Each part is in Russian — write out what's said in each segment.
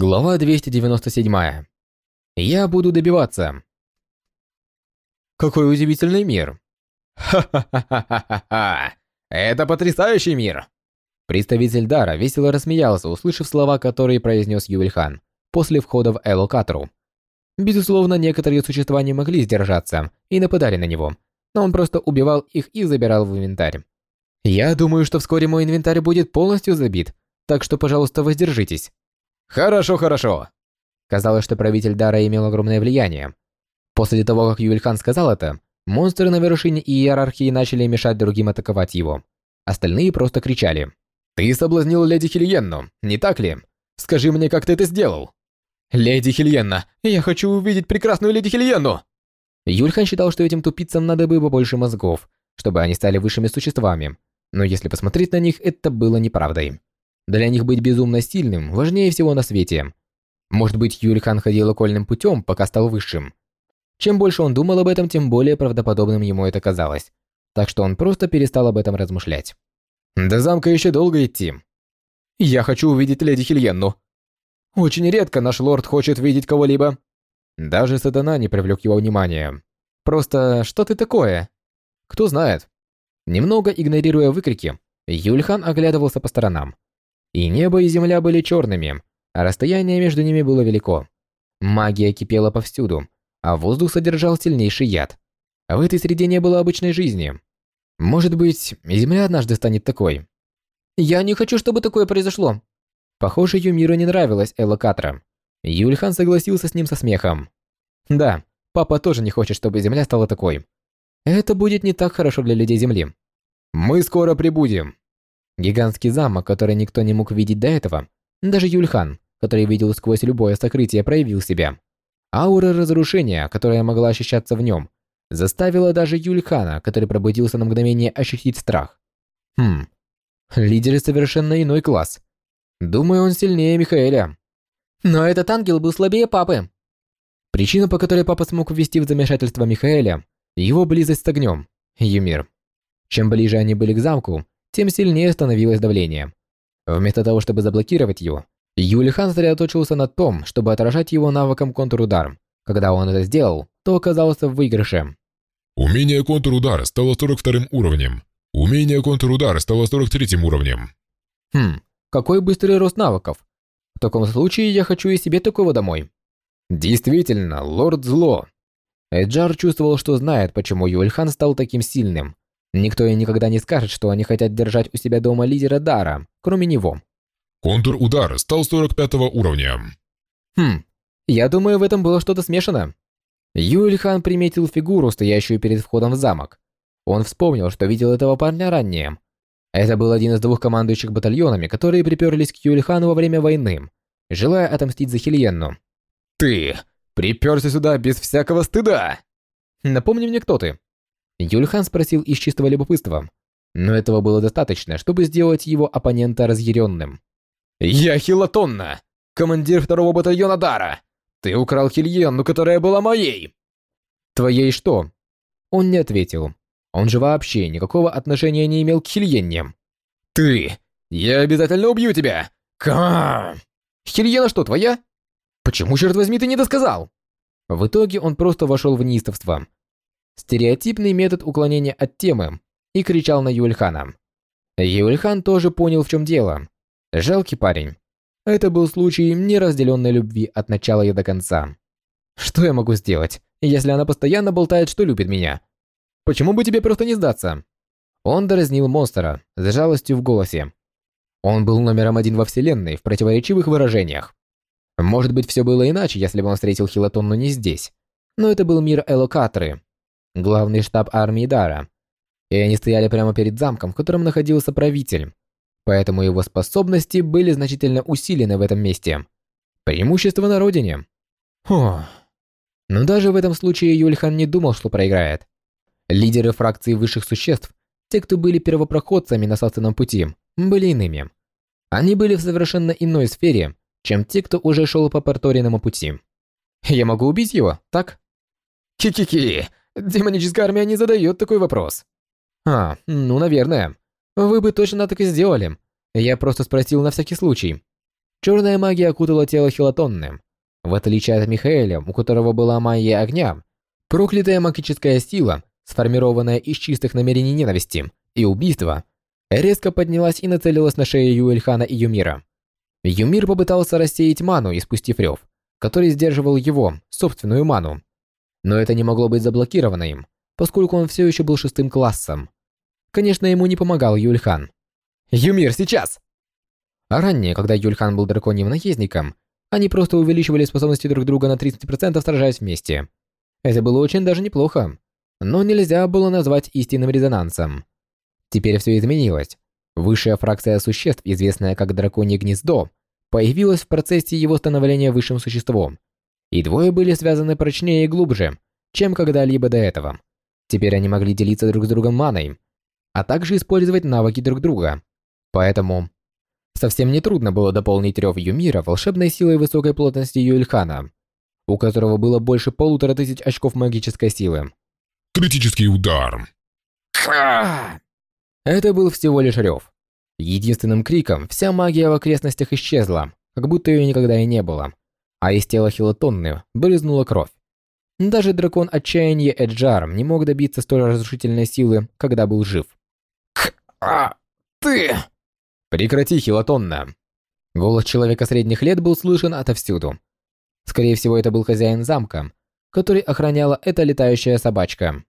Глава 297. Я буду добиваться. Какой удивительный мир. Ха-ха-ха-ха-ха-ха. Это потрясающий мир. Представитель Дара весело рассмеялся, услышав слова, которые произнес Юльхан после входа в Элокатру. Безусловно, некоторые существа не могли сдержаться и нападали на него, но он просто убивал их и забирал в инвентарь. Я думаю, что вскоре мой инвентарь будет полностью забит, так что, пожалуйста, воздержитесь. Хорошо, хорошо. Казалось, что правитель Дара имел огромное влияние. После того, как Юльхан сказал это, монстры на вершине иерархии начали мешать другим атаковать его. Остальные просто кричали. «Ты соблазнил леди Хильенну, не так ли? Скажи мне, как ты это сделал?» «Леди Хильенна! Я хочу увидеть прекрасную леди Хильенну!» Юльхан считал, что этим тупицам надо бы побольше мозгов, чтобы они стали высшими существами. Но если посмотреть на них, это было неправдой. Для них быть безумно сильным важнее всего на свете. Может быть, Юльхан ходил окольным путем, пока стал высшим. Чем больше он думал об этом, тем более правдоподобным ему это казалось. Так что он просто перестал об этом размышлять. До замка еще долго идти. Я хочу увидеть леди Хильенну. Очень редко наш лорд хочет видеть кого-либо. Даже сатана не привлек его внимания. Просто, что ты такое? Кто знает. Немного игнорируя выкрики, Юльхан оглядывался по сторонам. И небо, и земля были черными, а расстояние между ними было велико. Магия кипела повсюду, а воздух содержал сильнейший яд. В этой среде не было обычной жизни. Может быть, земля однажды станет такой. Я не хочу, чтобы такое произошло. Похоже, Юмиру не нравилась Элла Катра. Юльхан согласился с ним со смехом. Да, папа тоже не хочет, чтобы земля стала такой. Это будет не так хорошо для людей Земли. Мы скоро прибудем. Гигантский замок, который никто не мог видеть до этого, даже Юльхан, который видел сквозь любое сокрытие, проявил себя. Аура разрушения, которая могла ощущаться в нем, заставила даже Юльхана, который пробудился на мгновение, ощутить страх. Хм, лидеры совершенно иной класс. Думаю, он сильнее Михаэля. Но этот ангел был слабее папы. Причина, по которой папа смог ввести в замешательство Михаэля, его близость с огнем, Юмир. Чем ближе они были к замку, тем сильнее становилось давление. Вместо того, чтобы заблокировать его, Юлихан сосредоточился на том, чтобы отражать его навыком контур-удар. Когда он это сделал, то оказался в выигрыше. Умение контур-удар стало 42 уровнем. Умение контур-удар стало 43 уровнем. Хм, какой быстрый рост навыков. В таком случае я хочу и себе такого домой. Действительно, лорд зло. Эджар чувствовал, что знает, почему Юльхан стал таким сильным. Никто и никогда не скажет, что они хотят держать у себя дома лидера Дара, кроме него. Контур-удар стал 45 уровня. Хм, я думаю, в этом было что-то смешано. Юльхан приметил фигуру, стоящую перед входом в замок. Он вспомнил, что видел этого парня ранее. Это был один из двух командующих батальонами, которые приперлись к Юльхану во время войны, желая отомстить за Хильенну. «Ты приперся сюда без всякого стыда!» «Напомни мне, кто ты?» Юльхан спросил из чистого любопытства, но этого было достаточно, чтобы сделать его оппонента разъяренным. «Я Хилатонна, командир второго батальона Дара. Ты украл Хильенну, которая была моей!» «Твоей что?» Он не ответил. Он же вообще никакого отношения не имел к Хильенне. «Ты! Я обязательно убью тебя! Ка! Хильена что, твоя? Почему, черт возьми, ты не досказал?» В итоге он просто вошел в неистовство, стереотипный метод уклонения от темы, и кричал на Юльхана. Юльхан тоже понял, в чем дело. Жалкий парень. Это был случай неразделенной любви от начала и до конца. Что я могу сделать, если она постоянно болтает, что любит меня? Почему бы тебе просто не сдаться? Он дразнил монстра с жалостью в голосе. Он был номером один во вселенной в противоречивых выражениях. Может быть, все было иначе, если бы он встретил Хилатонну не здесь. Но это был мир Элокатры, главный штаб армии Дара. И они стояли прямо перед замком, в котором находился правитель. Поэтому его способности были значительно усилены в этом месте. Преимущество на родине. Фух. Но даже в этом случае Юльхан не думал, что проиграет. Лидеры фракции высших существ, те, кто были первопроходцами на собственном пути, были иными. Они были в совершенно иной сфере, чем те, кто уже шел по порториному пути. Я могу убить его, так? Ки-ки-ки, Демоническая армия не задает такой вопрос. А, ну, наверное. Вы бы точно так и сделали. Я просто спросил на всякий случай. Черная магия окутала тело Хилотонны. В отличие от Михаэля, у которого была магия огня, проклятая магическая сила, сформированная из чистых намерений ненависти и убийства, резко поднялась и нацелилась на шею Юэльхана и Юмира. Юмир попытался рассеять ману, испустив рев, который сдерживал его, собственную ману. Но это не могло быть заблокировано им, поскольку он все еще был шестым классом. Конечно, ему не помогал Юльхан. «Юмир, сейчас!» А ранее, когда Юльхан был драконьим наездником, они просто увеличивали способности друг друга на 30%, сражаясь вместе. Это было очень даже неплохо, но нельзя было назвать истинным резонансом. Теперь все изменилось. Высшая фракция существ, известная как Драконье Гнездо, появилась в процессе его становления высшим существом. И двое были связаны прочнее и глубже, чем когда-либо до этого. Теперь они могли делиться друг с другом маной, а также использовать навыки друг друга. Поэтому совсем нетрудно было дополнить рев Юмира волшебной силой высокой плотности Юэльхана, у которого было больше полутора тысяч очков магической силы. Критический удар. Это был всего лишь рев. Единственным криком вся магия в окрестностях исчезла, как будто ее никогда и не было, а из тела Хилотонны брызнула кровь. Даже дракон отчаяния Эджар не мог добиться столь разрушительной силы, когда был жив. «А, ты...» «Прекрати, Хилотонна!» Голос человека средних лет был слышен отовсюду. Скорее всего, это был хозяин замка, который охраняла эта летающая собачка.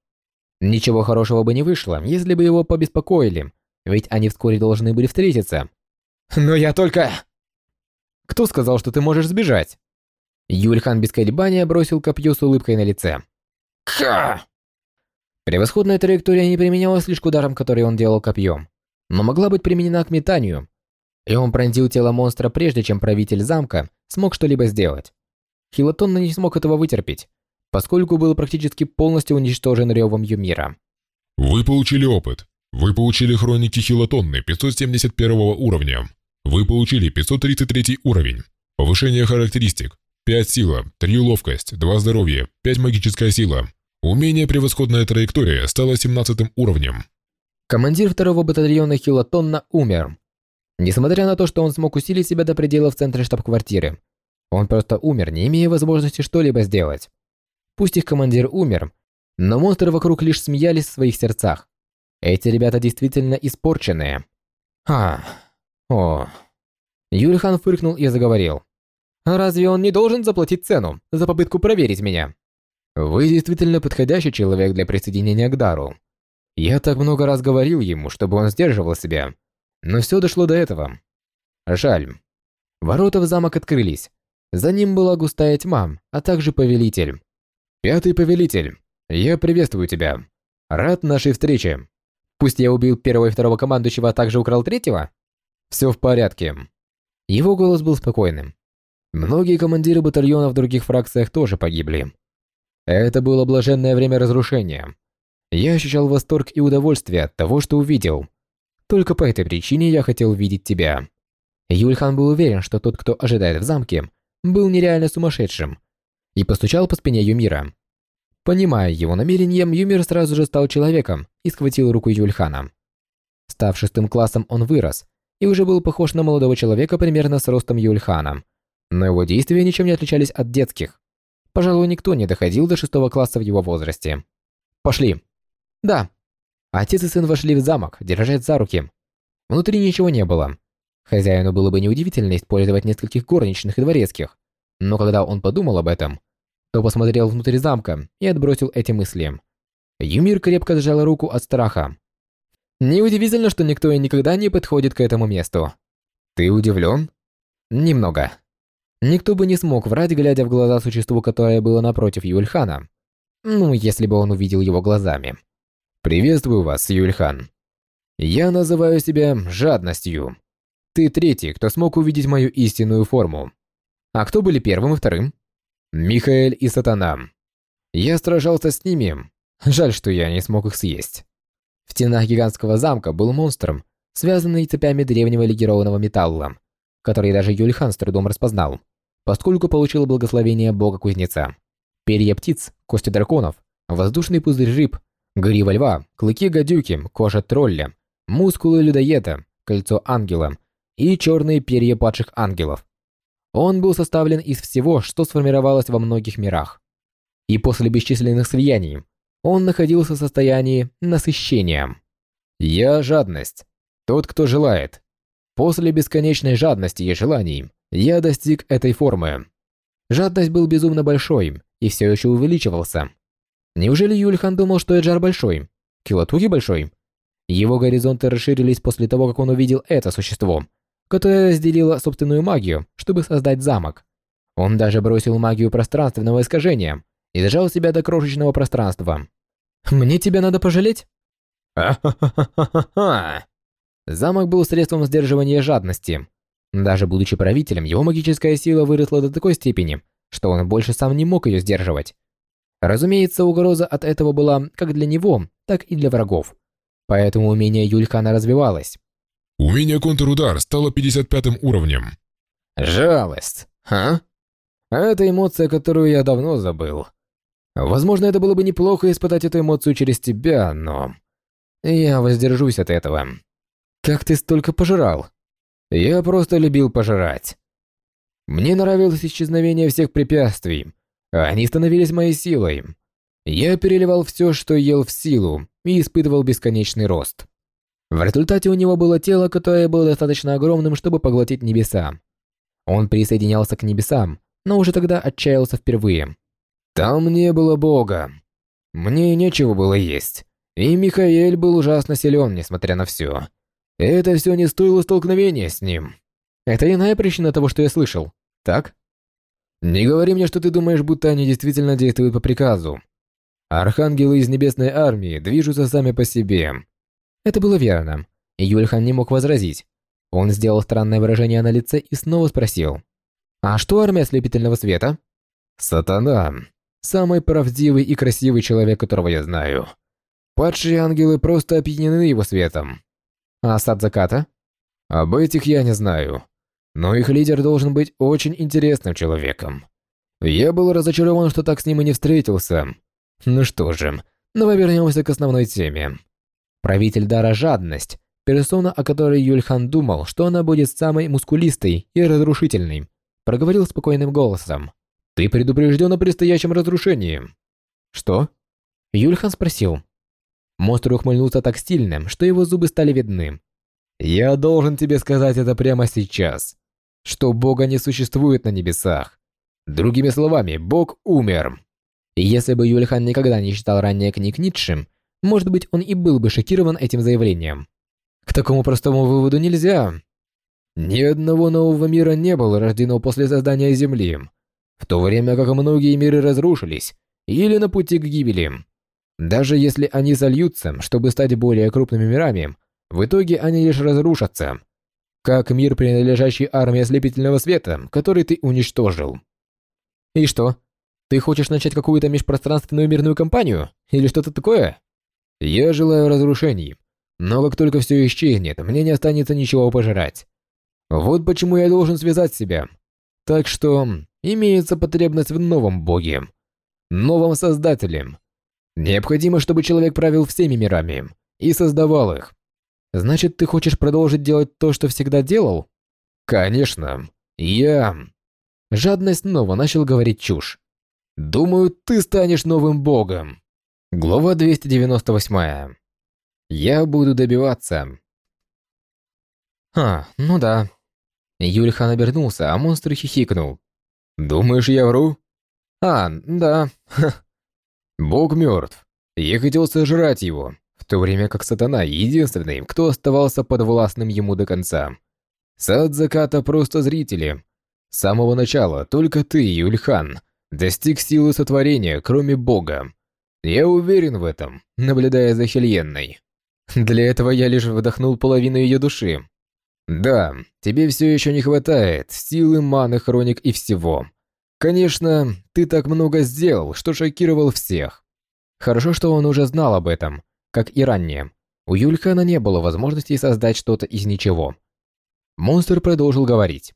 Ничего хорошего бы не вышло, если бы его побеспокоили, ведь они вскоре должны были встретиться. Но я только... Кто сказал, что ты можешь сбежать? Юльхан без колебания бросил копье с улыбкой на лице. Ха! Превосходная траектория не применялась лишь к ударам, которые он делал копьем, но могла быть применена к метанию. И он пронзил тело монстра прежде, чем правитель замка смог что-либо сделать. Хилотон не смог этого вытерпеть, поскольку был практически полностью уничтожен ревом Юмира. Вы получили опыт. Вы получили хроники Хилотонны 571 уровня. Вы получили 533 уровень. Повышение характеристик. 5 сила, 3 ловкость, 2 здоровья, 5 магическая сила. Умение «Превосходная траектория» стало 17 уровнем. Командир второго батальона Хилотонна умер. Несмотря на то, что он смог усилить себя до предела в центре штаб-квартиры, он просто умер, не имея возможности что-либо сделать. Пусть их командир умер, но монстры вокруг лишь смеялись в своих сердцах. Эти ребята действительно испорченные. А, о. Юльхан фыркнул и заговорил. «Разве он не должен заплатить цену за попытку проверить меня?» «Вы действительно подходящий человек для присоединения к Дару. Я так много раз говорил ему, чтобы он сдерживал себя, но все дошло до этого. Жаль. Ворота в замок открылись. За ним была густая тьма, а также повелитель. «Пятый повелитель, я приветствую тебя. Рад нашей встрече. Пусть я убил первого и второго командующего, а также украл третьего? Все в порядке». Его голос был спокойным. Многие командиры батальонов в других фракциях тоже погибли. Это было блаженное время разрушения. Я ощущал восторг и удовольствие от того, что увидел. Только по этой причине я хотел видеть тебя. Юльхан был уверен, что тот, кто ожидает в замке, был нереально сумасшедшим, и постучал по спине Юмира. Понимая его намерение, Юмир сразу же стал человеком и схватил руку Юльхана. Став шестым классом, он вырос и уже был похож на молодого человека примерно с ростом Юльхана, но его действия ничем не отличались от детских. Пожалуй, никто не доходил до шестого класса в его возрасте. «Пошли!» «Да». Отец и сын вошли в замок, держась за руки. Внутри ничего не было. Хозяину было бы неудивительно использовать нескольких горничных и дворецких, но когда он подумал об этом, то посмотрел внутрь замка и отбросил эти мысли. Юмир крепко сжал руку от страха. Неудивительно, что никто и никогда не подходит к этому месту. Ты удивлен? Немного. Никто бы не смог врать, глядя в глаза существу, которое было напротив Юльхана. Ну, если бы он увидел его глазами. «Приветствую вас, Юльхан. Я называю себя жадностью. Ты третий, кто смог увидеть мою истинную форму. А кто были первым и вторым? Михаэль и Сатана. Я сражался с ними. Жаль, что я не смог их съесть. В стенах гигантского замка был монстром, связанный цепями древнего легированного металла, который даже Юльхан с трудом распознал, поскольку получил благословение бога-кузнеца. Перья птиц, кости драконов, воздушный пузырь рыб, грива льва, клыки гадюки, кожа тролля, мускулы людоеда, кольцо ангела и черные перья падших ангелов Он был составлен из всего, что сформировалось во многих мирах. И после бесчисленных слияний он находился в состоянии насыщения. Я – жадность. Тот, кто желает. После бесконечной жадности и желаний я достиг этой формы. Жадность был безумно большой и все еще увеличивался. Неужели Юльхан думал, что Эджар большой? Килотуги большой? Его горизонты расширились после того, как он увидел это существо, которое разделило собственную магию, чтобы создать замок. Он даже бросил магию пространственного искажения и зажал себя до крошечного пространства. «Мне тебя надо пожалеть?» «Ха-ха-ха-ха-ха!» Замок был средством сдерживания жадности. Даже будучи правителем, его магическая сила выросла до такой степени, что он больше сам не мог ее сдерживать. Разумеется, угроза от этого была как для него, так и для врагов. Поэтому умение Юлькана развивалось. Умение контрудар стало 55 уровнем. Жалость, а? Это эмоция, которую я давно забыл. Возможно, это было бы неплохо испытать эту эмоцию через тебя, но... Я воздержусь от этого. Как ты столько пожирал? Я просто любил пожирать. Мне нравилось исчезновение всех препятствий. Они становились моей силой. Я переливал все, что ел в силу, и испытывал бесконечный рост. В результате у него было тело, которое было достаточно огромным, чтобы поглотить небеса. Он присоединялся к небесам, но уже тогда отчаялся впервые. Там не было бога. Мне нечего было есть. И Михаэль был ужасно силен, несмотря на все. Это все не стоило столкновения с ним. Это иная причина того, что я слышал, так? Не говори мне, что ты думаешь, будто они действительно действуют по приказу. Архангелы из Небесной Армии движутся сами по себе. Это было верно, Юльхан не мог возразить. Он сделал странное выражение на лице и снова спросил. «А что армия ослепительного света?» «Сатана. Самый правдивый и красивый человек, которого я знаю. Падшие ангелы просто опьянены его светом. А сад заката? Об этих я не знаю. Но их лидер должен быть очень интересным человеком. Я был разочарован, что так с ним и не встретился. Ну что же, давай вернемся к основной теме. Правитель дара жадность, персона, о которой Юльхан думал, что она будет самой мускулистой и разрушительной, проговорил спокойным голосом. «Ты предупрежден о предстоящем разрушении». «Что?» Юльхан спросил. Монстр ухмыльнулся так стильным, что его зубы стали видны. «Я должен тебе сказать это прямо сейчас, что Бога не существует на небесах. Другими словами, Бог умер». Если бы Юльхан никогда не читал ранее книг Ницше, может быть, он и был бы шокирован этим заявлением. К такому простому выводу нельзя. Ни одного нового мира не было рождено после создания Земли, в то время как многие миры разрушились или на пути к гибели. Даже если они сольются, чтобы стать более крупными мирами, в итоге они лишь разрушатся. Как мир, принадлежащий армии ослепительного света, который ты уничтожил. И что? Ты хочешь начать какую-то межпространственную мирную кампанию? Или что-то такое? Я желаю разрушений, но как только все исчезнет, мне не останется ничего пожирать. Вот почему я должен связать себя. Так что имеется потребность в новом боге, новом создателе. Необходимо, чтобы человек правил всеми мирами и создавал их. Значит, ты хочешь продолжить делать то, что всегда делал? Конечно. Я... Жадность снова начал говорить чушь. Думаю, ты станешь новым богом. Глава 298. Я буду добиваться. А, ну да. Юльхан обернулся, а монстр хихикнул. Думаешь, я вру? А, да. Бог мертв. Я хотел сожрать его, в то время как сатана единственный, кто оставался подвластным ему до конца. Сад заката просто зрители. С самого начала только ты, Юльхан, достиг силы сотворения, кроме Бога. Я уверен в этом, наблюдая за Хельенной. Для этого я лишь вдохнул половину ее души. Да, тебе все еще не хватает силы, маны, хроник и всего. Конечно, ты так много сделал, что шокировал всех. Хорошо, что он уже знал об этом, как и ранее. У Юльхана не было возможности создать что-то из ничего. Монстр продолжил говорить.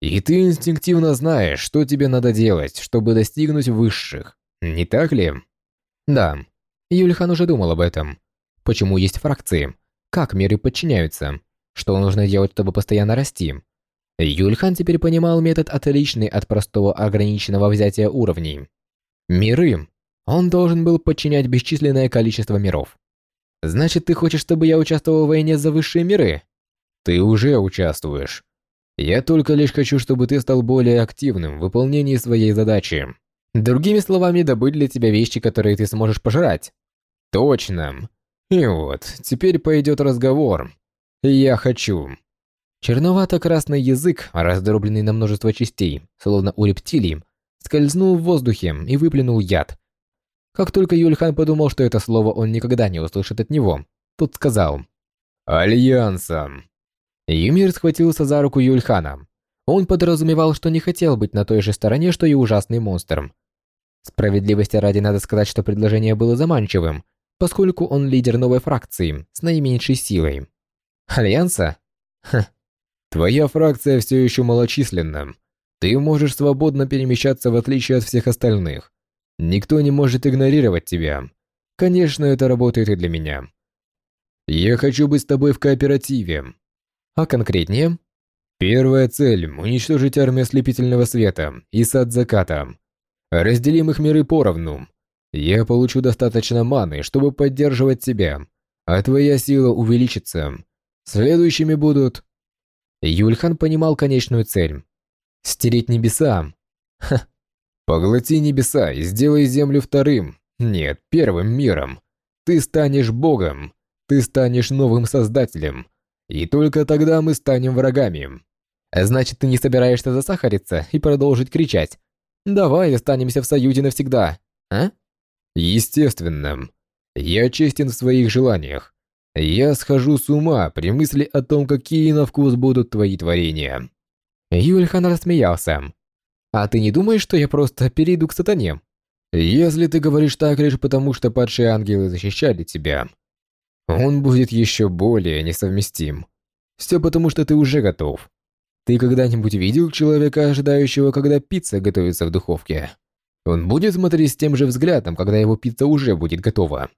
«И ты инстинктивно знаешь, что тебе надо делать, чтобы достигнуть высших, не так ли?» Да, Юльхан уже думал об этом. Почему есть фракции? Как миры подчиняются? Что нужно делать, чтобы постоянно расти? Юльхан теперь понимал метод отличный от простого ограниченного взятия уровней. Миры. Он должен был подчинять бесчисленное количество миров. Значит, ты хочешь, чтобы я участвовал в войне за высшие миры? Ты уже участвуешь. Я только лишь хочу, чтобы ты стал более активным в выполнении своей задачи. Другими словами, добыть для тебя вещи, которые ты сможешь пожрать. Точно. И вот, теперь пойдет разговор. Я хочу. Черновато-красный язык, раздробленный на множество частей, словно у рептилий, скользнул в воздухе и выплюнул яд. Как только Юльхан подумал, что это слово он никогда не услышит от него, тот сказал «Альянсом». Юмир схватился за руку Юльхана. Он подразумевал, что не хотел быть на той же стороне, что и ужасный монстр. Справедливости ради надо сказать, что предложение было заманчивым, поскольку он лидер новой фракции с наименьшей силой. Альянса? Ха, Твоя фракция все еще малочисленна. Ты можешь свободно перемещаться в отличие от всех остальных. Никто не может игнорировать тебя. Конечно, это работает и для меня. Я хочу быть с тобой в кооперативе. А конкретнее? Первая цель – уничтожить армию ослепительного света и сад заката. Разделим их миры поровну. Я получу достаточно маны, чтобы поддерживать тебя, а твоя сила увеличится. Следующими будут Юльхан понимал конечную цель. Стереть небеса. Ха. Поглоти небеса и сделай землю вторым, нет, первым миром. Ты станешь богом. Ты станешь новым создателем. И только тогда мы станем врагами. Значит, ты не собираешься засахариться и продолжить кричать. Давай останемся в союзе навсегда, а? Естественно. Я честен в своих желаниях. Я схожу с ума при мысли о том, какие на вкус будут твои творения. Юльхан рассмеялся. А ты не думаешь, что я просто перейду к сатане? Если ты говоришь так лишь потому, что падшие ангелы защищали тебя, он будет еще более несовместим. Все потому, что ты уже готов. Ты когда-нибудь видел человека, ожидающего, когда пицца готовится в духовке? Он будет смотреть с тем же взглядом, когда его пицца уже будет готова.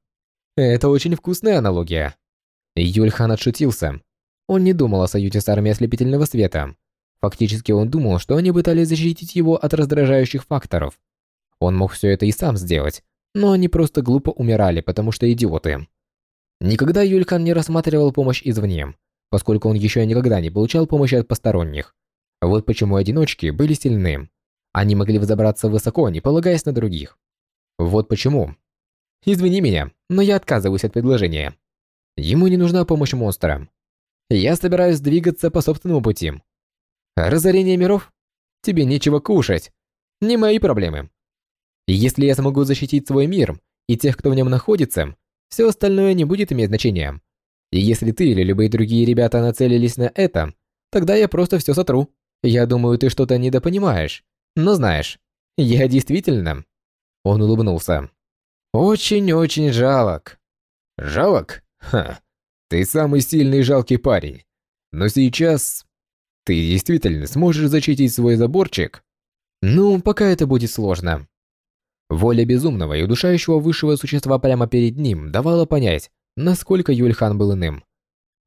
Это очень вкусная аналогия. Юльхан отшутился. Он не думал о союзе с армией ослепительного света. Фактически он думал, что они пытались защитить его от раздражающих факторов. Он мог все это и сам сделать, но они просто глупо умирали, потому что идиоты. Никогда Юльхан не рассматривал помощь извне, поскольку он еще никогда не получал помощи от посторонних. Вот почему одиночки были сильны. Они могли взобраться высоко, не полагаясь на других. Вот почему. Извини меня, но я отказываюсь от предложения. Ему не нужна помощь монстра. Я собираюсь двигаться по собственному пути. Разорение миров? Тебе нечего кушать. Не мои проблемы. Если я смогу защитить свой мир и тех, кто в нем находится, все остальное не будет иметь значения. И если ты или любые другие ребята нацелились на это, тогда я просто все сотру. Я думаю, ты что-то недопонимаешь. Но знаешь, я действительно... Он улыбнулся. Очень-очень жалок. Жалок? Ха, ты самый сильный и жалкий парень. Но сейчас ты действительно сможешь защитить свой заборчик? Ну, пока это будет сложно. Воля безумного и удушающего высшего существа прямо перед ним давала понять, насколько Юльхан был иным.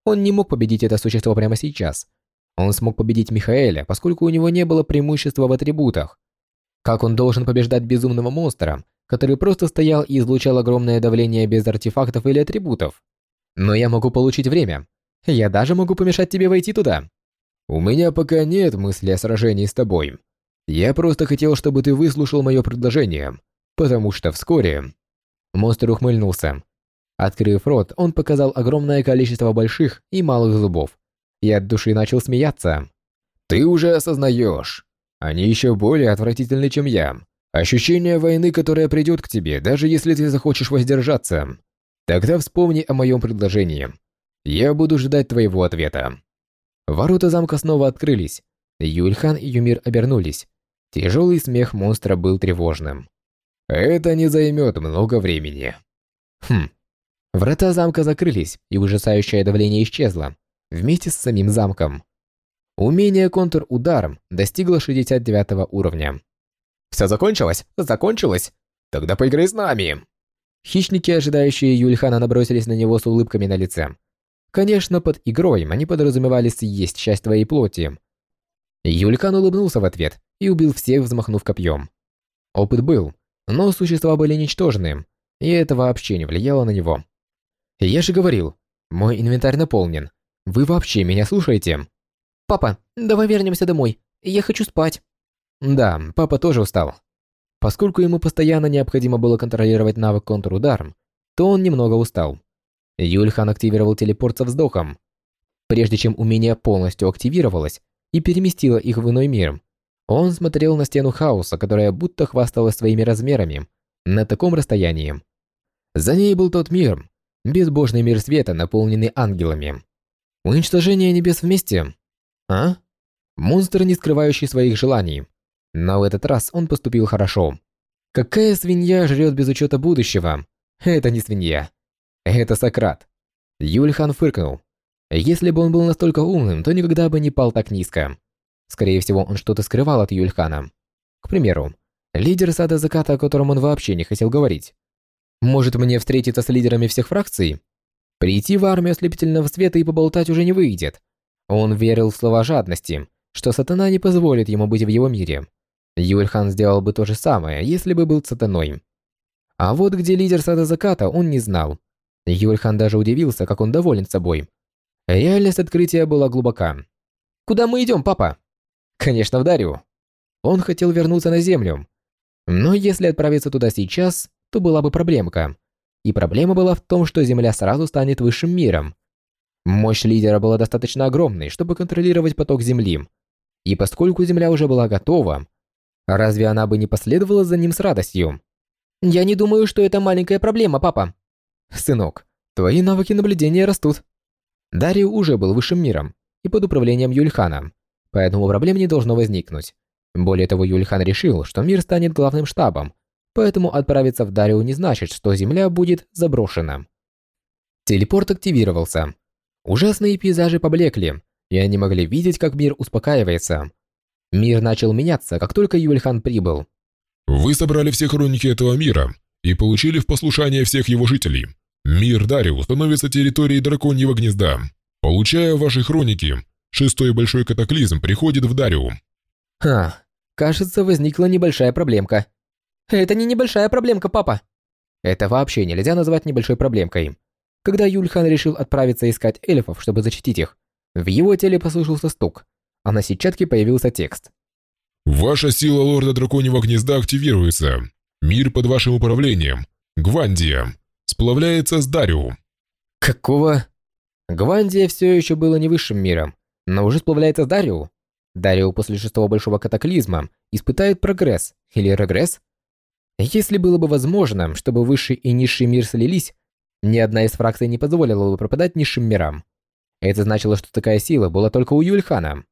Он не мог победить это существо прямо сейчас. Он смог победить Михаэля, поскольку у него не было преимущества в атрибутах. Как он должен побеждать безумного монстра, который просто стоял и излучал огромное давление без артефактов или атрибутов? Но я могу получить время. Я даже могу помешать тебе войти туда. У меня пока нет мысли о сражении с тобой. Я просто хотел, чтобы ты выслушал мое предложение, потому что вскоре...» Монстр ухмыльнулся. Открыв рот, он показал огромное количество больших и малых зубов. И от души начал смеяться. «Ты уже осознаешь. Они еще более отвратительны, чем я. Ощущение войны, которая придет к тебе, даже если ты захочешь воздержаться. Тогда вспомни о моем предложении. Я буду ждать твоего ответа. Ворота замка снова открылись. Юльхан и Юмир обернулись. Тяжелый смех монстра был тревожным. Это не займет много времени. Хм. Врата замка закрылись, и ужасающее давление исчезло, вместе с самим замком. Умение контр-ударом достигло 69 уровня. «Все закончилось? Закончилось? Тогда поиграй с нами!» Хищники, ожидающие Юльхана, набросились на него с улыбками на лице. Конечно, под игрой они подразумевали съесть часть твоей плоти. Юлькан улыбнулся в ответ и убил всех, взмахнув копьем. Опыт был, но существа были ничтожны, и это вообще не влияло на него. Я же говорил, мой инвентарь наполнен. Вы вообще меня слушаете? Папа, давай вернемся домой. Я хочу спать. Да, папа тоже устал. Поскольку ему постоянно необходимо было контролировать навык контрудар, то он немного устал. Юльхан активировал телепорт со вздохом. Прежде чем умение полностью активировалось и переместило их в иной мир, он смотрел на стену хаоса, которая будто хвасталась своими размерами на таком расстоянии. За ней был тот мир, безбожный мир света, наполненный ангелами. Уничтожение небес вместе? А? Монстр, не скрывающий своих желаний. Но в этот раз он поступил хорошо. Какая свинья жрет без учета будущего? Это не свинья. Это Сократ. Юльхан фыркнул. Если бы он был настолько умным, то никогда бы не пал так низко. Скорее всего, он что-то скрывал от Юльхана. К примеру, лидер сада заката, о котором он вообще не хотел говорить. Может мне встретиться с лидерами всех фракций? Прийти в армию ослепительного света и поболтать уже не выйдет. Он верил в слова жадности, что сатана не позволит ему быть в его мире. Юльхан сделал бы то же самое, если бы был сатаной. А вот где лидер сада заката, он не знал. Юльхан даже удивился, как он доволен собой. Реальность открытия была глубока. «Куда мы идем, папа?» «Конечно, в Дарью». Он хотел вернуться на Землю. Но если отправиться туда сейчас, то была бы проблемка. И проблема была в том, что Земля сразу станет высшим миром. Мощь лидера была достаточно огромной, чтобы контролировать поток Земли. И поскольку Земля уже была готова, разве она бы не последовала за ним с радостью? «Я не думаю, что это маленькая проблема, папа». «Сынок, твои навыки наблюдения растут». Дарью уже был высшим миром и под управлением Юльхана, поэтому проблем не должно возникнуть. Более того, Юльхан решил, что мир станет главным штабом, поэтому отправиться в Дарью не значит, что Земля будет заброшена. Телепорт активировался. Ужасные пейзажи поблекли, и они могли видеть, как мир успокаивается. Мир начал меняться, как только Юльхан прибыл. Вы собрали все хроники этого мира и получили в послушание всех его жителей. Мир Дариу становится территорией драконьего гнезда. Получая ваши хроники, шестой большой катаклизм приходит в Дариу. Ха, кажется, возникла небольшая проблемка. Это не небольшая проблемка, папа. Это вообще нельзя назвать небольшой проблемкой. Когда Юльхан решил отправиться искать эльфов, чтобы защитить их, в его теле послышался стук, а на сетчатке появился текст. Ваша сила лорда драконьего гнезда активируется. Мир под вашим управлением. Гвандия. Сплавляется с Дариу. Какого? Гвандия все еще было не высшим миром, но уже сплавляется с Дариу. Дариу после шестого большого катаклизма испытает прогресс или регресс. Если было бы возможно, чтобы высший и низший мир слились, ни одна из фракций не позволила бы пропадать низшим мирам. Это значило, что такая сила была только у Юльхана.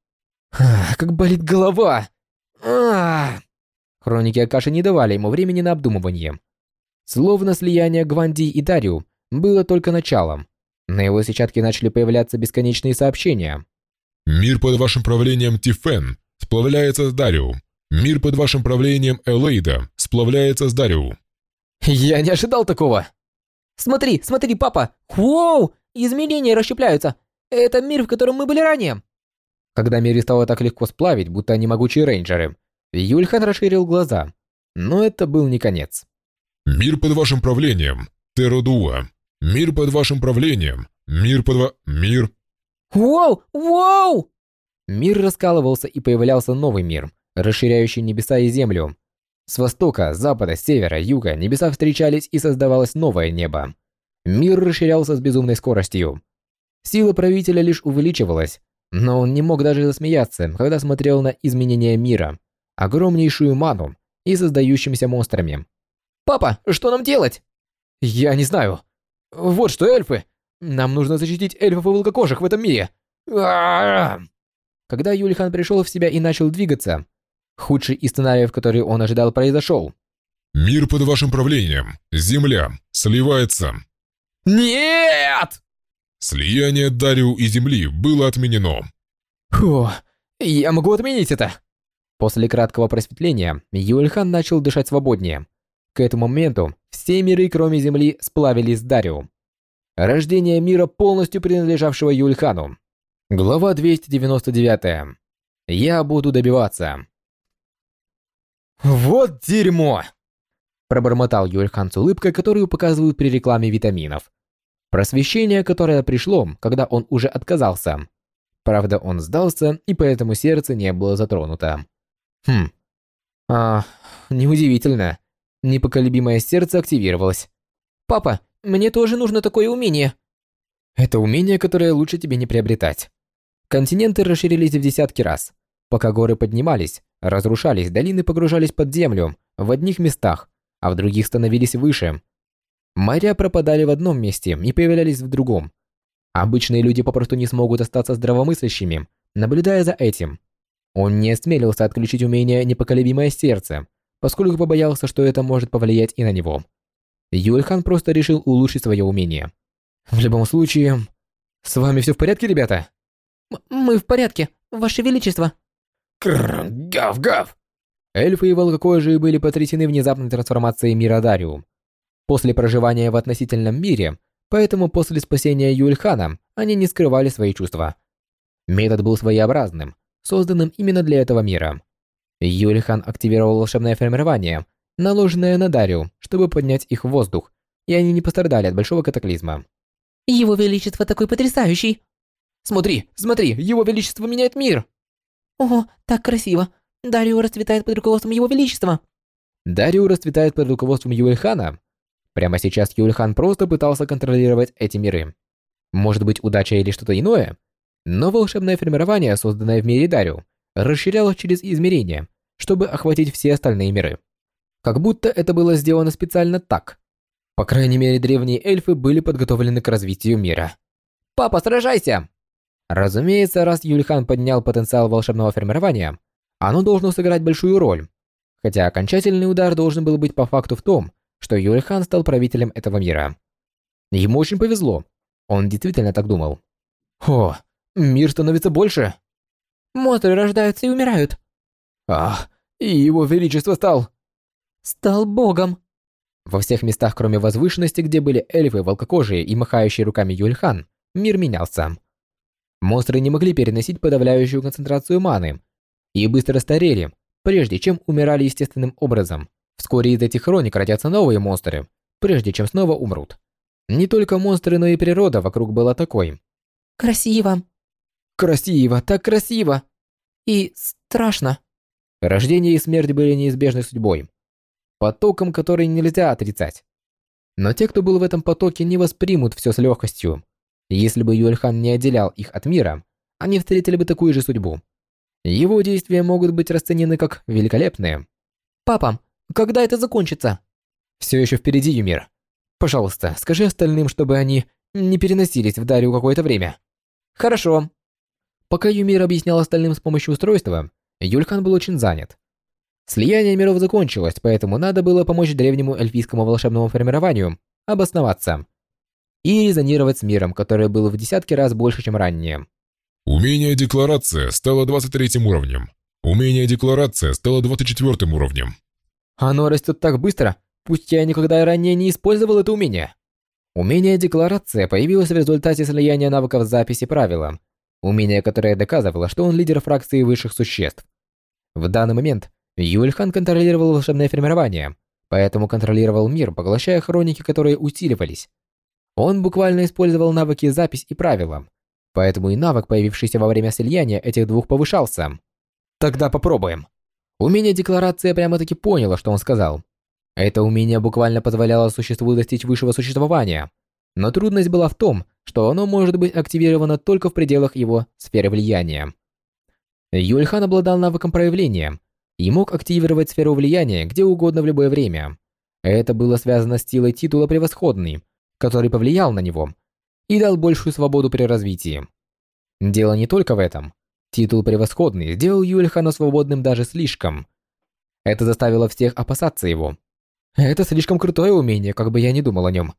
Ах, как болит голова! А! Хроники Акаши не давали ему времени на обдумывание. Словно слияние Гванди и Дарью было только началом. На его сетчатке начали появляться бесконечные сообщения. Мир под вашим правлением Тифен сплавляется с Дарью. Мир под вашим правлением Элейда сплавляется с Дарью. Я не ожидал такого. Смотри, смотри, папа. Воу! Измерения расщепляются. Это мир, в котором мы были ранее. Когда Мири стало так легко сплавить, будто они могучие рейнджеры, Юльхан расширил глаза. Но это был не конец. «Мир под вашим правлением, Теродуа. Мир под вашим правлением. Мир под ва... Мир...» «Воу! Воу!» Мир раскалывался и появлялся новый мир, расширяющий небеса и землю. С востока, запада, севера, юга небеса встречались и создавалось новое небо. Мир расширялся с безумной скоростью. Сила правителя лишь увеличивалась, но он не мог даже засмеяться, когда смотрел на изменения мира, огромнейшую ману и создающимися монстрами. «Папа, что нам делать?» «Я не знаю. Вот что, эльфы! Нам нужно защитить эльфов и волкокожих в этом мире!» Когда Юлихан пришел в себя и начал двигаться, худший из сценариев, который он ожидал, произошел. «Мир под вашим правлением. Земля. Сливается». «Нет!» Слияние Дариу и Земли было отменено. Фу, я могу отменить это. После краткого просветления Юльхан начал дышать свободнее. К этому моменту все миры, кроме Земли, сплавились с Дариу. Рождение мира, полностью принадлежавшего Юльхану. Глава 299. Я буду добиваться. Вот дерьмо! Пробормотал Юльхан с улыбкой, которую показывают при рекламе витаминов. Просвещение, которое пришло, когда он уже отказался. Правда, он сдался, и поэтому сердце не было затронуто. Хм. А, неудивительно. Непоколебимое сердце активировалось. «Папа, мне тоже нужно такое умение». Это умение, которое лучше тебе не приобретать. Континенты расширились в десятки раз. Пока горы поднимались, разрушались, долины погружались под землю в одних местах, а в других становились выше. Моря пропадали в одном месте и появлялись в другом. Обычные люди попросту не смогут остаться здравомыслящими, наблюдая за этим. Он не осмелился отключить умение «Непоколебимое сердце», поскольку побоялся, что это может повлиять и на него. Юльхан просто решил улучшить свое умение. В любом случае, с вами все в порядке, ребята? Мы в порядке, Ваше Величество. Крррр, гав-гав. Эльфы и волкокожие были потрясены внезапной трансформацией мира Дариум. После проживания в относительном мире, поэтому после спасения Юльхана, они не скрывали свои чувства. Метод был своеобразным, созданным именно для этого мира. Юльхан активировал волшебное формирование, наложенное на Дариум, чтобы поднять их в воздух, и они не пострадали от большого катаклизма. Его Величество такой потрясающий. Смотри, смотри, Его Величество меняет мир. О, так красиво. Дарио расцветает под руководством Его Величества. Дарио расцветает под руководством Юльхана. Прямо сейчас Юльхан просто пытался контролировать эти миры. Может быть, удача или что-то иное? Но волшебное формирование, созданное в мире Дарио, расширялось через измерения, чтобы охватить все остальные миры. Как будто это было сделано специально так, по крайней мере, древние эльфы были подготовлены к развитию мира. «Папа, сражайся!» Разумеется, раз Юльхан поднял потенциал волшебного формирования, оно должно сыграть большую роль. Хотя окончательный удар должен был быть по факту в том, что Юльхан стал правителем этого мира. Ему очень повезло. Он действительно так думал. О, мир становится больше. Монстры рождаются и умирают. Ах, и его величество стал... Стал богом. Во всех местах, кроме возвышенности, где были эльфы, волкокожие и махающие руками Юльхан, мир менялся. Монстры не могли переносить подавляющую концентрацию маны и быстро старели, прежде чем умирали естественным образом. Вскоре из этих хроник родятся новые монстры, прежде чем снова умрут. Не только монстры, но и природа вокруг была такой. Красиво. Красиво, так красиво. И страшно. Рождение и смерть были неизбежной судьбой потоком, который нельзя отрицать. Но те, кто был в этом потоке, не воспримут все с легкостью. Если бы Юльхан не отделял их от мира, они встретили бы такую же судьбу. Его действия могут быть расценены как великолепные. «Папа, когда это закончится?» «Все еще впереди, Юмир. Пожалуйста, скажи остальным, чтобы они не переносились в Дарью какое-то время». «Хорошо». Пока Юмир объяснял остальным с помощью устройства, Юльхан был очень занят. Слияние миров закончилось, поэтому надо было помочь древнему эльфийскому волшебному формированию обосноваться и резонировать с миром, который был в десятки раз больше, чем ранее. Умение Декларация стало 23 уровнем. Умение Декларация стало 24 уровнем. Оно растет так быстро, пусть я никогда ранее не использовал это умение. Умение Декларация появилось в результате слияния навыков записи правила. Умение, которое доказывало, что он лидер фракции высших существ. В данный момент Юльхан контролировал волшебное формирование, поэтому контролировал мир, поглощая хроники, которые усиливались. Он буквально использовал навыки запись и правила, поэтому и навык, появившийся во время слияния этих двух, повышался. Тогда попробуем. Умение декларация прямо-таки поняло, что он сказал. Это умение буквально позволяло существу достичь высшего существования, но трудность была в том, что оно может быть активировано только в пределах его сферы влияния. Юльхан обладал навыком проявления, и мог активировать сферу влияния где угодно в любое время. Это было связано с силой титула «Превосходный», который повлиял на него и дал большую свободу при развитии. Дело не только в этом. Титул «Превосходный» сделал Юльхана свободным даже слишком. Это заставило всех опасаться его. Это слишком крутое умение, как бы я ни думал о нем.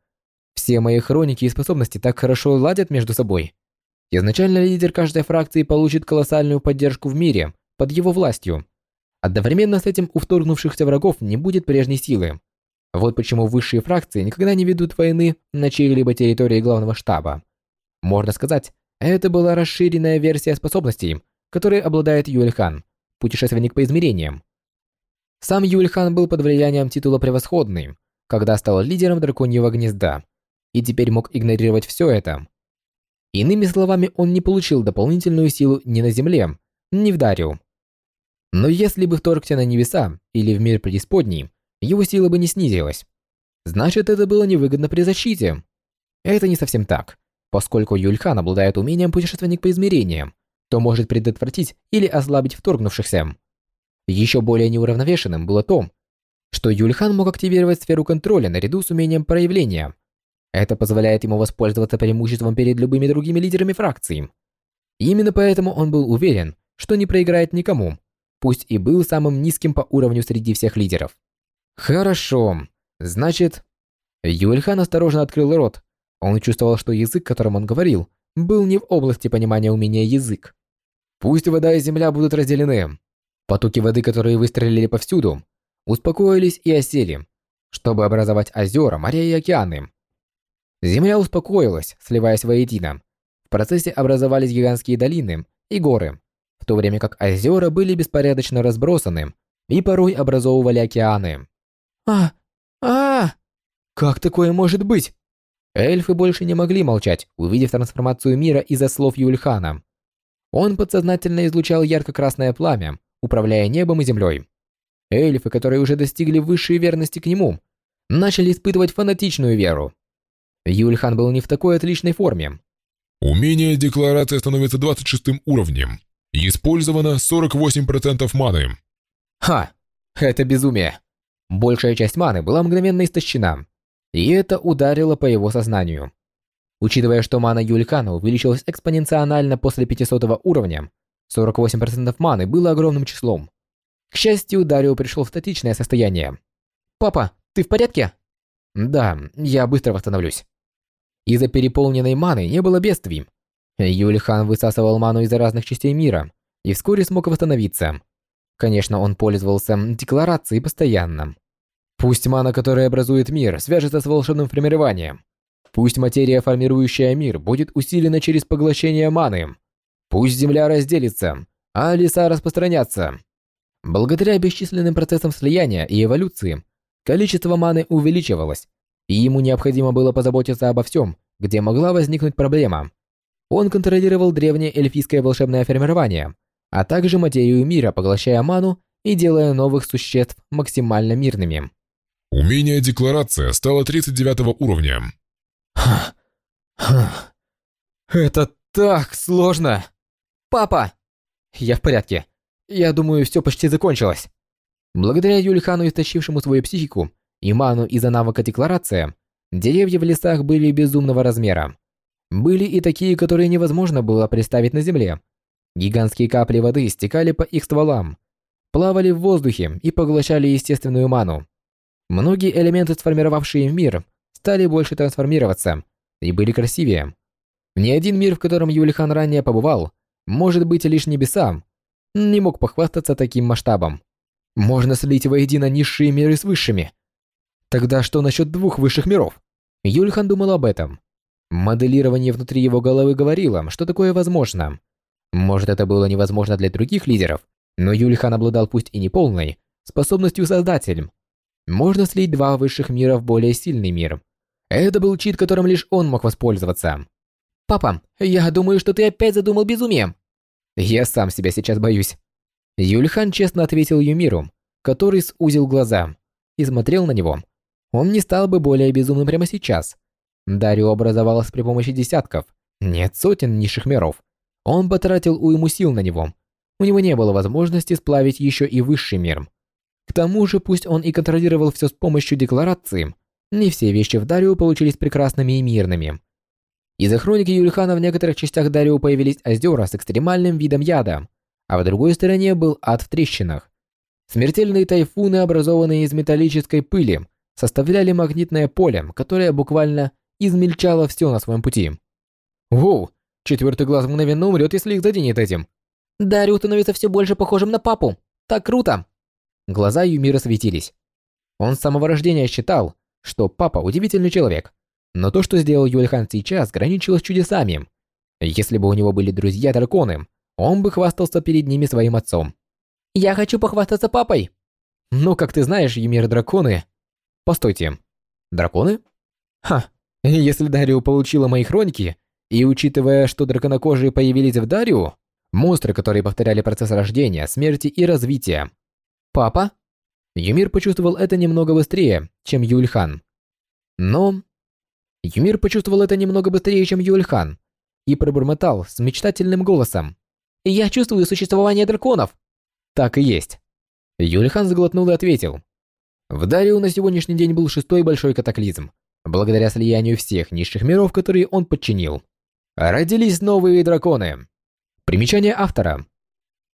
Все мои хроники и способности так хорошо ладят между собой. Изначально лидер каждой фракции получит колоссальную поддержку в мире под его властью. Одновременно с этим у вторгнувшихся врагов не будет прежней силы. Вот почему высшие фракции никогда не ведут войны на чьей-либо территории главного штаба. Можно сказать, это была расширенная версия способностей, которой обладает Юэльхан, путешественник по измерениям. Сам Юэльхан был под влиянием титула «Превосходный», когда стал лидером драконьего гнезда, и теперь мог игнорировать все это. Иными словами, он не получил дополнительную силу ни на Земле, ни в Дариу. Но если бы вторгся на небеса или в мир преисподней, его сила бы не снизилась. Значит, это было невыгодно при защите. Это не совсем так, поскольку Юльхан обладает умением путешественник по измерениям, то может предотвратить или ослабить вторгнувшихся. Еще более неуравновешенным было то, что Юльхан мог активировать сферу контроля наряду с умением проявления. Это позволяет ему воспользоваться преимуществом перед любыми другими лидерами фракций. Именно поэтому он был уверен, что не проиграет никому, пусть и был самым низким по уровню среди всех лидеров. Хорошо. Значит, Юльхан осторожно открыл рот. Он чувствовал, что язык, которым он говорил, был не в области понимания умения язык. Пусть вода и земля будут разделены. Потоки воды, которые выстрелили повсюду, успокоились и осели, чтобы образовать озера, моря и океаны. Земля успокоилась, сливаясь воедино. В процессе образовались гигантские долины и горы, в то время как озера были беспорядочно разбросаны и порой образовывали океаны. А, а, как такое может быть? Эльфы больше не могли молчать, увидев трансформацию мира из-за слов Юльхана. Он подсознательно излучал ярко-красное пламя, управляя небом и землей. Эльфы, которые уже достигли высшей верности к нему, начали испытывать фанатичную веру. Юльхан был не в такой отличной форме. Умение декларации становится 26 уровнем. Использовано 48% маны. Ха, это безумие. Большая часть маны была мгновенно истощена, и это ударило по его сознанию. Учитывая, что мана Юлькана увеличилась экспоненциально после 500 уровня, 48% маны было огромным числом. К счастью, Дарио пришел в статичное состояние. «Папа, ты в порядке?» «Да, я быстро восстановлюсь». Из-за переполненной маны не было бедствий. Юльхан высасывал ману из разных частей мира и вскоре смог восстановиться. Конечно, он пользовался декларацией постоянно. Пусть мана, которая образует мир, свяжется с волшебным формированием. Пусть материя, формирующая мир, будет усилена через поглощение маны. Пусть земля разделится, а леса распространятся. Благодаря бесчисленным процессам слияния и эволюции, количество маны увеличивалось, и ему необходимо было позаботиться обо всем, где могла возникнуть проблема. Он контролировал древнее эльфийское волшебное формирование, а также материю мира, поглощая ману и делая новых существ максимально мирными. Умение декларация стало 39 уровня. Ха. Это так сложно. Папа! Я в порядке. Я думаю, все почти закончилось. Благодаря Юльхану, истощившему свою психику, и ману из-за навыка декларация, деревья в лесах были безумного размера. Были и такие, которые невозможно было представить на земле. Гигантские капли воды стекали по их стволам, плавали в воздухе и поглощали естественную ману. Многие элементы, сформировавшие мир, стали больше трансформироваться и были красивее. Ни один мир, в котором Юлихан ранее побывал, может быть лишь небесам, не мог похвастаться таким масштабом. Можно слить воедино низшие миры с высшими. Тогда что насчет двух высших миров? Юльхан думал об этом. Моделирование внутри его головы говорило, что такое возможно. Может, это было невозможно для других лидеров, но Юльхан обладал пусть и неполной, способностью создатель можно слить два высших мира в более сильный мир. Это был чит, которым лишь он мог воспользоваться. «Папа, я думаю, что ты опять задумал безумие». «Я сам себя сейчас боюсь». Юльхан честно ответил Юмиру, который сузил глаза и смотрел на него. Он не стал бы более безумным прямо сейчас. Дарио образовалась при помощи десятков, нет сотен низших миров. Он потратил уйму сил на него. У него не было возможности сплавить еще и высший мир. К тому же, пусть он и контролировал все с помощью декларации, не все вещи в Дарио получились прекрасными и мирными. Из-за хроники Юльхана в некоторых частях Дарио появились озера с экстремальным видом яда, а в другой стороне был ад в трещинах. Смертельные тайфуны, образованные из металлической пыли, составляли магнитное поле, которое буквально измельчало все на своем пути. Воу, четвертый глаз мгновенно умрет, если их заденет этим. Дарио становится все больше похожим на папу. Так круто! Глаза Юмира светились. Он с самого рождения считал, что папа удивительный человек. Но то, что сделал Юльхан сейчас, граничило с чудесами. Если бы у него были друзья-драконы, он бы хвастался перед ними своим отцом. Я хочу похвастаться папой. Ну, как ты знаешь, Юмир драконы... Постойте. Драконы? Ха, если Дарио получила мои хроники, и учитывая, что драконокожие появились в Дарио, монстры, которые повторяли процесс рождения, смерти и развития. Папа? Юмир почувствовал это немного быстрее, чем Юльхан. Но... Юмир почувствовал это немного быстрее, чем Юльхан, и пробормотал с мечтательным голосом. «Я чувствую существование драконов!» «Так и есть». Юльхан заглотнул и ответил. В Дарио на сегодняшний день был шестой большой катаклизм, благодаря слиянию всех низших миров, которые он подчинил. Родились новые драконы. Примечание автора.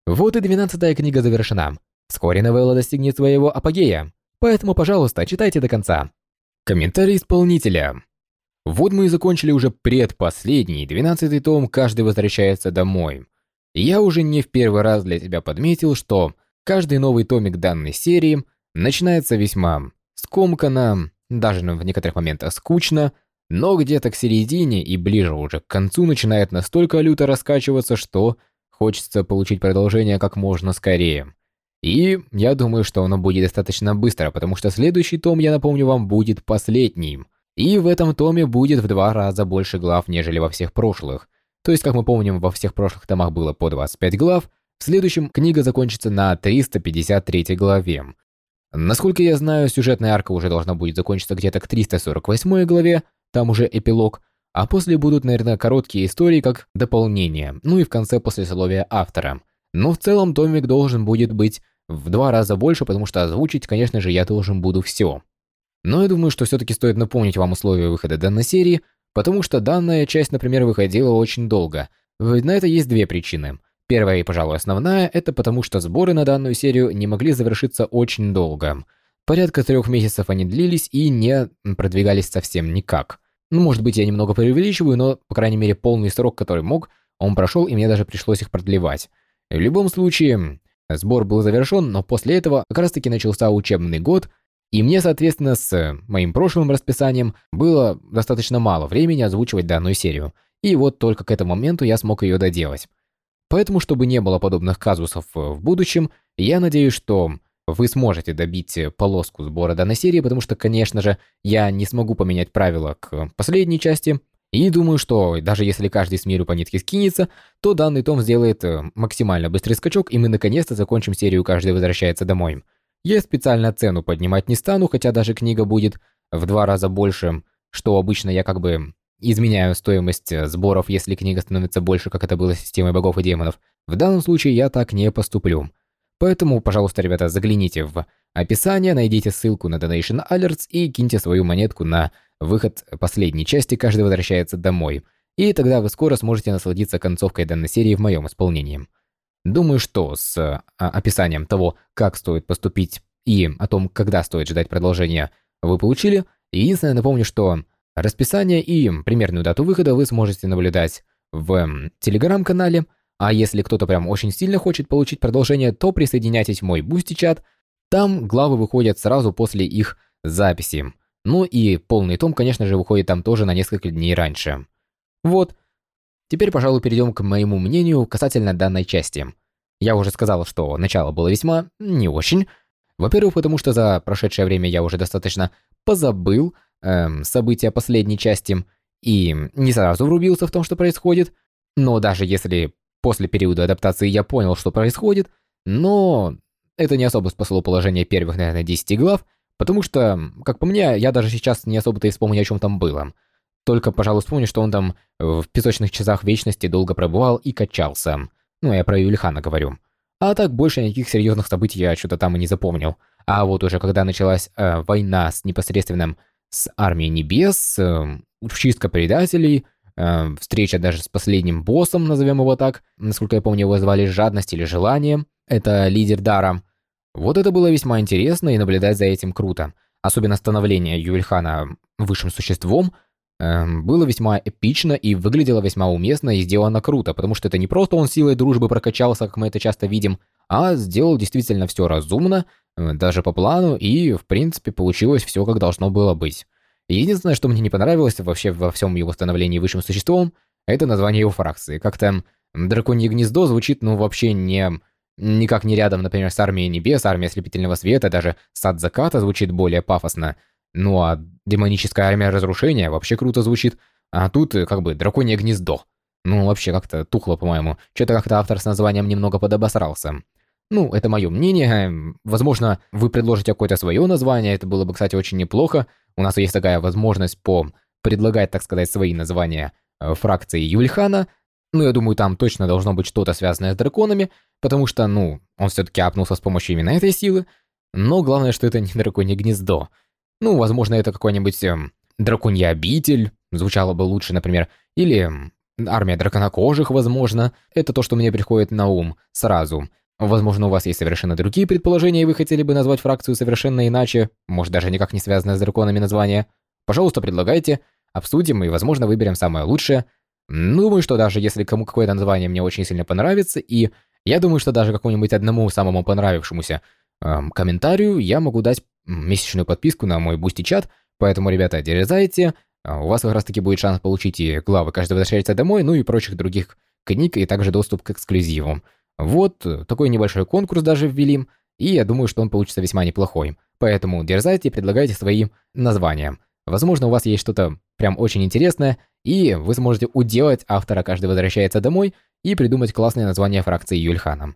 Вот и двенадцатая книга завершена. Вскоре новелла достигнет своего апогея, поэтому, пожалуйста, читайте до конца. Комментарий исполнителя. Вот мы и закончили уже предпоследний, двенадцатый том «Каждый возвращается домой». Я уже не в первый раз для тебя подметил, что каждый новый томик данной серии начинается весьма скомканно, даже в некоторых моментах скучно, но где-то к середине и ближе уже к концу начинает настолько люто раскачиваться, что хочется получить продолжение как можно скорее. И я думаю, что оно будет достаточно быстро, потому что следующий том, я напомню вам, будет последним. И в этом томе будет в два раза больше глав, нежели во всех прошлых. То есть, как мы помним, во всех прошлых томах было по 25 глав, в следующем книга закончится на 353 главе. Насколько я знаю, сюжетная арка уже должна будет закончиться где-то к 348 главе, там уже эпилог, а после будут, наверное, короткие истории как дополнение, ну и в конце послесловия автора. Но в целом томик должен будет быть в два раза больше, потому что озвучить, конечно же, я должен буду все. Но я думаю, что все-таки стоит напомнить вам условия выхода данной серии, потому что данная часть, например, выходила очень долго. На это есть две причины. Первая и, пожалуй, основная – это потому что сборы на данную серию не могли завершиться очень долго. Порядка трех месяцев они длились и не продвигались совсем никак. Ну, может быть, я немного преувеличиваю, но, по крайней мере, полный срок, который мог, он прошел, и мне даже пришлось их продлевать. В любом случае, сбор был завершен, но после этого как раз таки начался учебный год, и мне, соответственно, с моим прошлым расписанием было достаточно мало времени озвучивать данную серию. И вот только к этому моменту я смог ее доделать. Поэтому, чтобы не было подобных казусов в будущем, я надеюсь, что вы сможете добить полоску сбора данной серии, потому что, конечно же, я не смогу поменять правила к последней части, и думаю, что даже если каждый с миру по нитке скинется, то данный том сделает э, максимально быстрый скачок, и мы наконец-то закончим серию «Каждый возвращается домой». Я специально цену поднимать не стану, хотя даже книга будет в два раза больше, что обычно я как бы изменяю стоимость э, сборов, если книга становится больше, как это было с системой богов и демонов. В данном случае я так не поступлю. Поэтому, пожалуйста, ребята, загляните в описание, найдите ссылку на Donation Alerts и киньте свою монетку на выход последней части «Каждый возвращается домой». И тогда вы скоро сможете насладиться концовкой данной серии в моем исполнении. Думаю, что с а, описанием того, как стоит поступить и о том, когда стоит ждать продолжения, вы получили. Единственное, напомню, что Расписание и примерную дату выхода вы сможете наблюдать в телеграм-канале, а если кто-то прям очень сильно хочет получить продолжение, то присоединяйтесь в мой бусти-чат, там главы выходят сразу после их записи. Ну и полный том, конечно же, выходит там тоже на несколько дней раньше. Вот. Теперь, пожалуй, перейдем к моему мнению касательно данной части. Я уже сказал, что начало было весьма не очень. Во-первых, потому что за прошедшее время я уже достаточно позабыл эм, события последней части и не сразу врубился в том, что происходит. Но даже если после периода адаптации я понял, что происходит, но это не особо спасло положение первых, наверное, 10 глав, потому что, как по мне, я даже сейчас не особо-то и вспомню, о чем там было. Только, пожалуй, вспомню, что он там в песочных часах вечности долго пробывал и качался. Ну, я про Юльхана говорю. А так, больше никаких серьезных событий я что-то там и не запомнил. А вот уже когда началась э, война с непосредственным с армией небес, э, чистка предателей, э, встреча даже с последним боссом, назовем его так, насколько я помню, его звали Жадность или Желание, это лидер Дара. Вот это было весьма интересно, и наблюдать за этим круто. Особенно становление Юльхана высшим существом э, было весьма эпично и выглядело весьма уместно и сделано круто, потому что это не просто он силой дружбы прокачался, как мы это часто видим, а сделал действительно все разумно, Э, даже по плану, и, в принципе, получилось все, как должно было быть. Единственное, что мне не понравилось вообще во всем его становлении высшим существом, это название его фракции. Как-то Драконье гнездо звучит, ну, вообще не... Никак не рядом, например, с Армией Небес, Армией Ослепительного Света, даже Сад Заката звучит более пафосно. Ну а демоническая армия разрушения вообще круто звучит. А тут э, как бы драконье гнездо. Ну, вообще как-то тухло, по-моему. Что-то как-то автор с названием немного подобосрался. Ну, это мое мнение. Возможно, вы предложите какое-то свое название. Это было бы, кстати, очень неплохо. У нас есть такая возможность по предлагать, так сказать, свои названия э, фракции Юльхана. Ну, я думаю, там точно должно быть что-то связанное с драконами, потому что, ну, он все-таки апнулся с помощью именно этой силы. Но главное, что это не драконье гнездо. Ну, возможно, это какой-нибудь эм, драконья обитель, звучало бы лучше, например, или армия драконокожих, возможно. Это то, что мне приходит на ум сразу. Возможно, у вас есть совершенно другие предположения, и вы хотели бы назвать фракцию совершенно иначе, может, даже никак не связанное с драконами название. Пожалуйста, предлагайте, обсудим и, возможно, выберем самое лучшее. Думаю, что даже если кому какое-то название мне очень сильно понравится, и я думаю, что даже какому-нибудь одному самому понравившемуся эм, комментарию я могу дать месячную подписку на мой Boosty чат, поэтому, ребята, дерзайте, а, у вас как раз таки будет шанс получить и главы «Каждый возвращается домой», ну и прочих других книг, и также доступ к эксклюзивам. Вот, такой небольшой конкурс даже ввели, и я думаю, что он получится весьма неплохой. Поэтому дерзайте и предлагайте свои названия. Возможно, у вас есть что-то прям очень интересное, и вы сможете уделать автора «Каждый возвращается домой» и придумать классное название фракции Юльхана.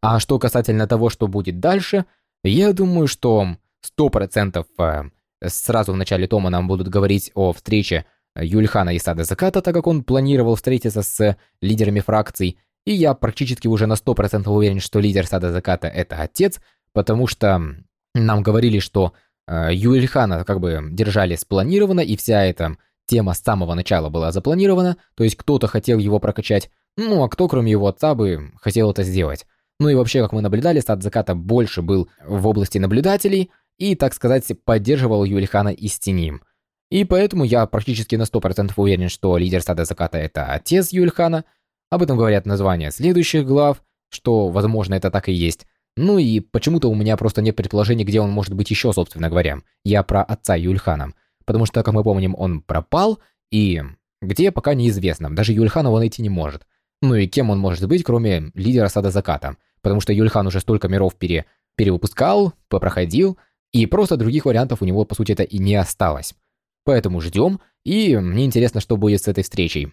А что касательно того, что будет дальше, я думаю, что 100% э, сразу в начале тома нам будут говорить о встрече Юльхана и Сада Заката, так как он планировал встретиться с лидерами фракций, и я практически уже на 100% уверен, что лидер Сада Заката это отец, потому что нам говорили, что э, Юльхана как бы держали спланировано, и вся эта тема с самого начала была запланирована, то есть кто-то хотел его прокачать, ну а кто, кроме его отца, бы хотел это сделать. Ну и вообще, как мы наблюдали, Сад Заката больше был в области наблюдателей – и, так сказать, поддерживал Юлихана из тени. И поэтому я практически на 100% уверен, что лидер стада заката это отец Юльхана. Об этом говорят названия следующих глав, что, возможно, это так и есть. Ну и почему-то у меня просто нет предположений, где он может быть еще, собственно говоря. Я про отца Юльхана. Потому что, как мы помним, он пропал, и где пока неизвестно. Даже Юльхана он найти не может. Ну и кем он может быть, кроме лидера сада заката? Потому что Юльхан уже столько миров пере... перевыпускал, попроходил, и просто других вариантов у него, по сути, это и не осталось. Поэтому ждем, и мне интересно, что будет с этой встречей.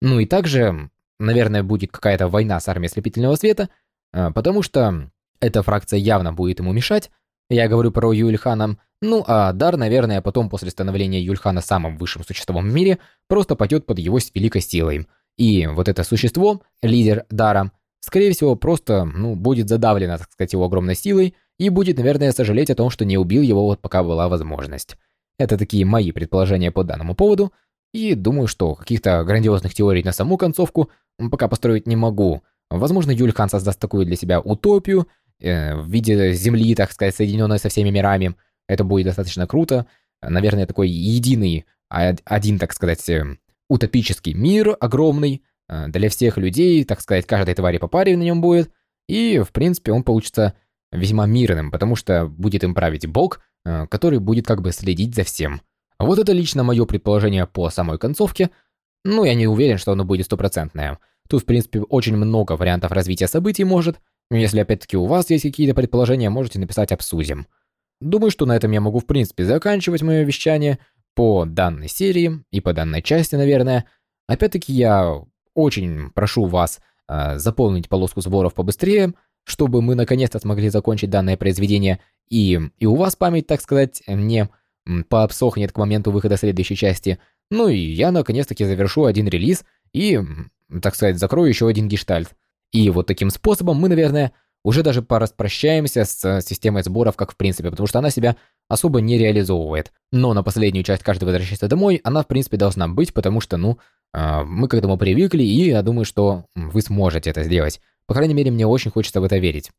Ну и также, наверное, будет какая-то война с армией ослепительного света, а, потому что эта фракция явно будет ему мешать. Я говорю про Юльхана. Ну а Дар, наверное, потом после становления Юльхана самым высшим существом в мире, просто пойдет под его великой силой. И вот это существо, лидер Дара, скорее всего, просто, ну, будет задавлено, так сказать, его огромной силой, и будет, наверное, сожалеть о том, что не убил его вот пока была возможность. Это такие мои предположения по данному поводу, и думаю, что каких-то грандиозных теорий на саму концовку пока построить не могу. Возможно, Юльхан создаст такую для себя утопию э, в виде Земли, так сказать, соединенной со всеми мирами. Это будет достаточно круто. Наверное, такой единый, а, один, так сказать, э, утопический мир огромный э, для всех людей, так сказать, каждой твари по паре на нем будет. И, в принципе, он получится весьма мирным, потому что будет им править бог, э, который будет как бы следить за всем. Вот это лично мое предположение по самой концовке. Ну, я не уверен, что оно будет стопроцентное. Тут, в принципе, очень много вариантов развития событий может. Если, опять-таки, у вас есть какие-то предположения, можете написать «обсудим». Думаю, что на этом я могу, в принципе, заканчивать мое вещание по данной серии и по данной части, наверное. Опять-таки, я очень прошу вас э, заполнить полоску сборов побыстрее, чтобы мы наконец-то смогли закончить данное произведение, и, и у вас память, так сказать, не пообсохнет к моменту выхода следующей части. Ну и я наконец-таки завершу один релиз и, так сказать, закрою еще один гештальт. И вот таким способом мы, наверное, уже даже пораспрощаемся с системой сборов, как в принципе, потому что она себя особо не реализовывает. Но на последнюю часть каждый возвращается домой, она в принципе должна быть, потому что, ну, а, мы к этому привыкли, и я думаю, что вы сможете это сделать. По крайней мере, мне очень хочется в это верить.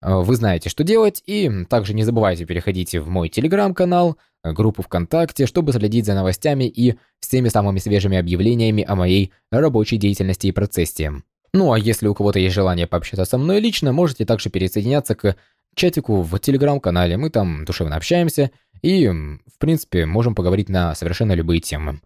А, вы знаете, что делать, и также не забывайте переходить в мой телеграм-канал, группу ВКонтакте, чтобы следить за новостями и всеми самыми свежими объявлениями о моей рабочей деятельности и процессе. Ну а если у кого-то есть желание пообщаться со мной лично, можете также пересоединяться к чатику в телеграм-канале. Мы там душевно общаемся и, в принципе, можем поговорить на совершенно любые темы.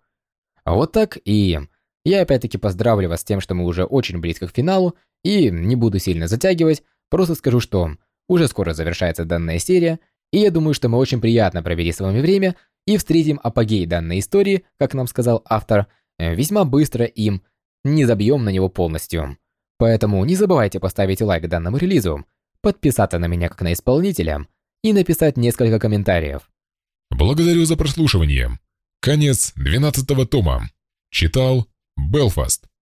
Вот так и Я опять-таки поздравлю вас с тем, что мы уже очень близко к финалу, и не буду сильно затягивать, просто скажу, что уже скоро завершается данная серия, и я думаю, что мы очень приятно провели с вами время и встретим апогей данной истории, как нам сказал автор, э, весьма быстро им, не забьем на него полностью. Поэтому не забывайте поставить лайк данному релизу, подписаться на меня как на исполнителя и написать несколько комментариев. Благодарю за прослушивание. Конец 12 тома. Читал Белфаст.